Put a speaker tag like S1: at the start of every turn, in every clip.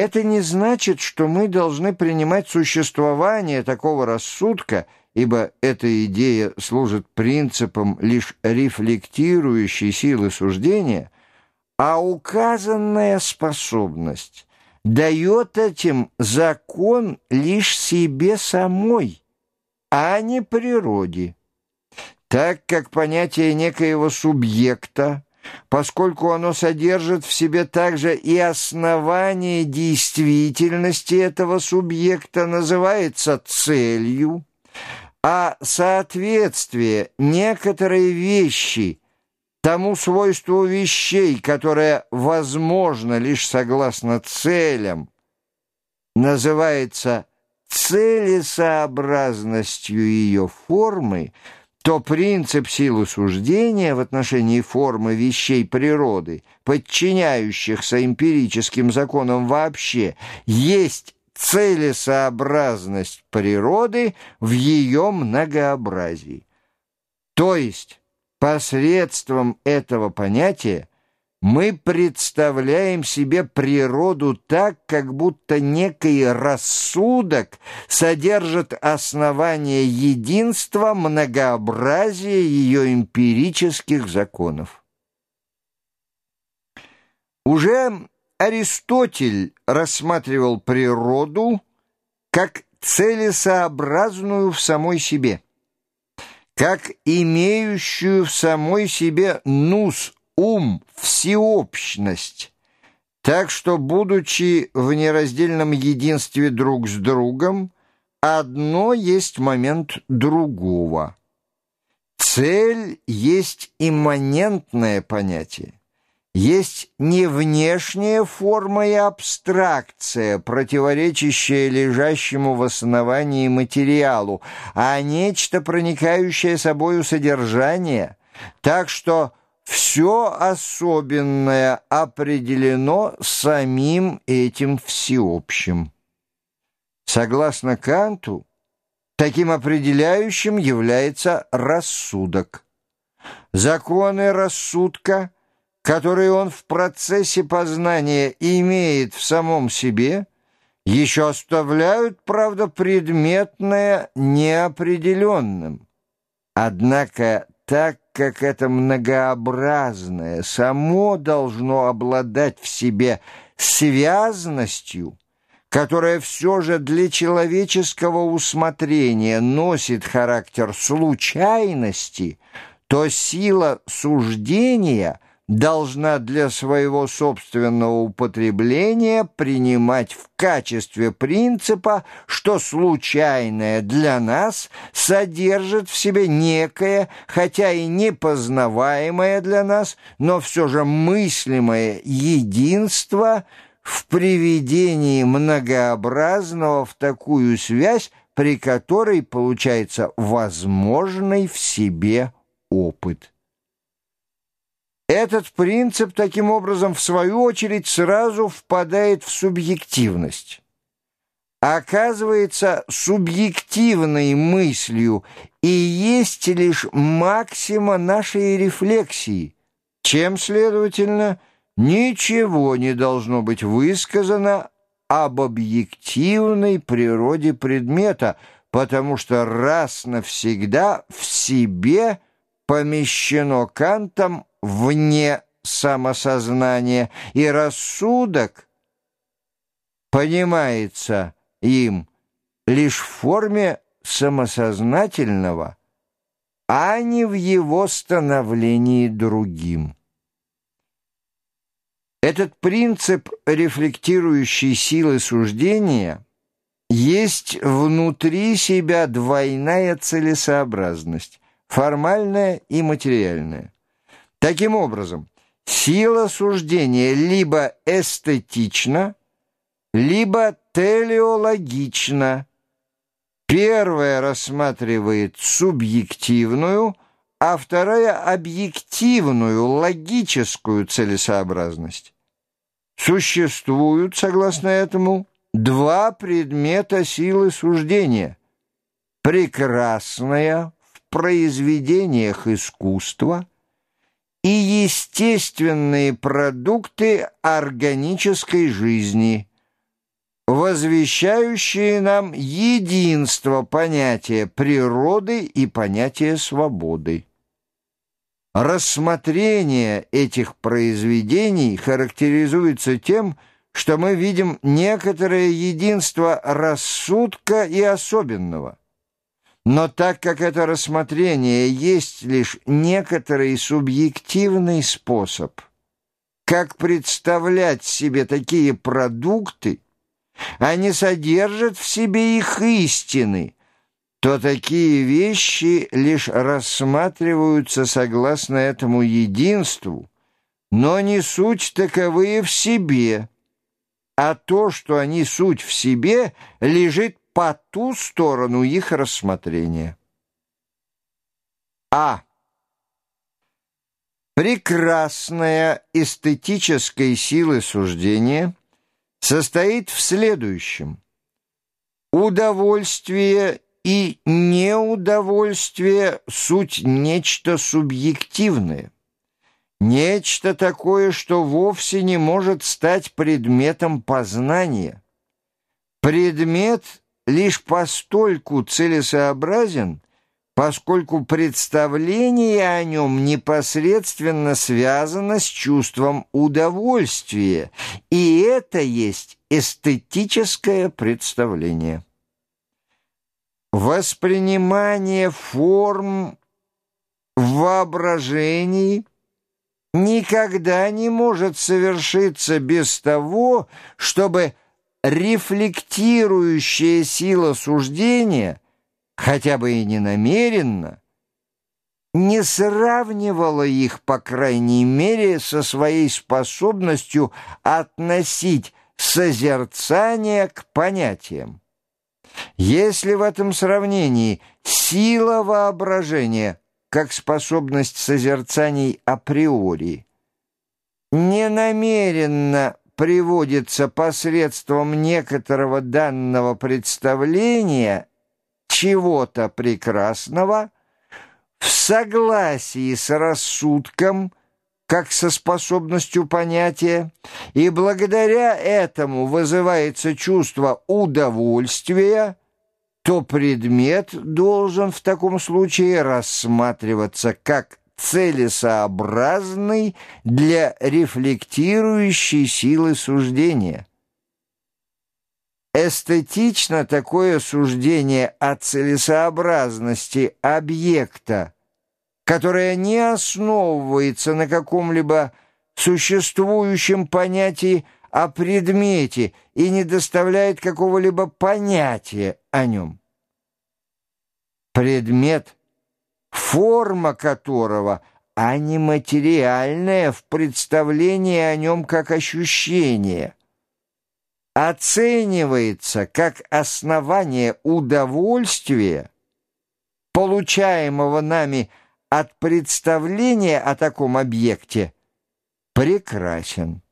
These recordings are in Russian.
S1: Это не значит, что мы должны принимать существование такого рассудка, ибо эта идея служит принципом лишь рефлектирующей силы суждения, а указанная способность дает этим закон лишь себе самой, а не природе. Так как понятие некоего субъекта, поскольку оно содержит в себе также и основание действительности этого субъекта, называется целью, а соответствие некоторой вещи тому свойству вещей, которое возможно лишь согласно целям, называется целесообразностью ее формы, то принцип силы суждения в отношении формы вещей природы, подчиняющихся эмпирическим законам вообще, есть целесообразность природы в ее многообразии. То есть посредством этого понятия мы представляем себе природу так, как будто некий рассудок содержит основание единства, многообразия ее эмпирических законов. Уже Аристотель рассматривал природу как целесообразную в самой себе, как имеющую в самой себе нус, ум, всеобщность, так что, будучи в нераздельном единстве друг с другом, одно есть момент другого. Цель есть имманентное понятие. Есть не внешняя форма и абстракция, противоречащая лежащему в основании материалу, а нечто, проникающее собою содержание, так что все особенное определено самим этим всеобщим. Согласно Канту, таким определяющим является рассудок. Законы рассудка, которые он в процессе познания имеет в самом себе, еще оставляют, правда, предметное неопределенным. Однако так как это многообразное само должно обладать в себе связностью, которая все же для человеческого усмотрения носит характер случайности, то сила суждения – должна для своего собственного употребления принимать в качестве принципа, что случайное для нас содержит в себе некое, хотя и непознаваемое для нас, но все же мыслимое единство в приведении многообразного в такую связь, при которой получается возможный в себе опыт. Этот принцип, таким образом, в свою очередь, сразу впадает в субъективность. Оказывается субъективной мыслью и есть лишь максима нашей рефлексии, чем, следовательно, ничего не должно быть высказано об объективной природе предмета, потому что раз навсегда в себе помещено Кантом вне самосознания, и рассудок понимается им лишь в форме самосознательного, а не в его становлении другим. Этот принцип рефлектирующей силы суждения есть внутри себя двойная целесообразность, формальная и материальная. Таким образом, сила суждения либо эстетична, либо телеологична. Первая рассматривает субъективную, а вторая — объективную, логическую целесообразность. Существуют, согласно этому, два предмета силы суждения. Прекрасная в произведениях искусства — и естественные продукты органической жизни, возвещающие нам единство понятия природы и понятия свободы. Рассмотрение этих произведений характеризуется тем, что мы видим некоторое единство рассудка и особенного. Но так как это рассмотрение есть лишь некоторый субъективный способ, как представлять себе такие продукты, они содержат в себе их истины, то такие вещи лишь рассматриваются согласно этому единству, но не суть таковые в себе, а то, что они суть в себе, лежит по ту сторону их рассмотрения. А. Прекрасная эстетическая сила суждения состоит в следующем. Удовольствие и неудовольствие — суть нечто субъективное, нечто такое, что вовсе не может стать предметом познания. Предмет лишь постольку целесообразен, поскольку представление о нем непосредственно связано с чувством удовольствия, и это есть эстетическое представление. Воспринимание форм в воображении никогда не может совершиться без того, чтобы рефлектирующая сила суждения, хотя бы и не намеренно, не сравнивала их, по крайней мере, со своей способностью относить созерцание к понятиям. Если в этом сравнении сила воображения, как способность созерцаний априори, ненамеренно приводится посредством некоторого данного представления чего-то прекрасного, в согласии с рассудком – как со способностью понятия, и благодаря этому вызывается чувство удовольствия, то предмет должен в таком случае рассматриваться как целесообразный для рефлектирующей силы суждения. Эстетично такое суждение о целесообразности объекта которая не основывается на каком-либо существующем понятии о предмете и не доставляет какого-либо понятия о нем. Предмет, форма которого, а не материальная в представлении о нем как ощущение, оценивается как основание удовольствия, получаемого нами от представления о таком объекте прекрасен.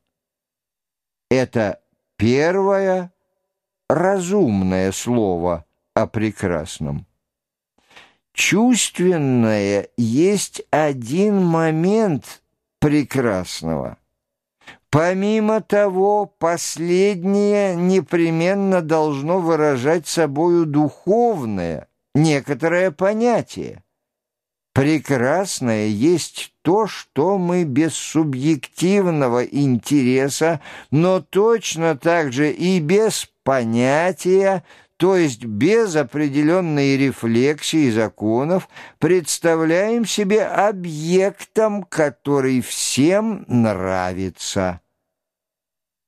S1: Это первое разумное слово о прекрасном. Чувственное есть один момент прекрасного. Помимо того, последнее непременно должно выражать собою духовное, некоторое понятие. Прекрасное есть то, что мы без субъективного интереса, но точно так же и без понятия, то есть без определенной рефлексии законов, представляем себе объектом, который всем нравится.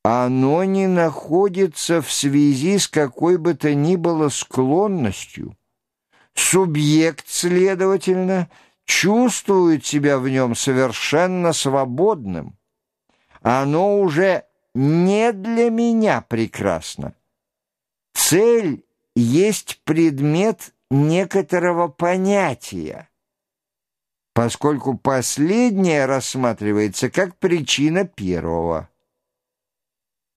S1: Оно не находится в связи с какой бы то ни было склонностью. Субъект, следовательно, чувствует себя в нем совершенно свободным. Оно уже не для меня прекрасно. Цель есть предмет некоторого понятия, поскольку последнее рассматривается как причина первого.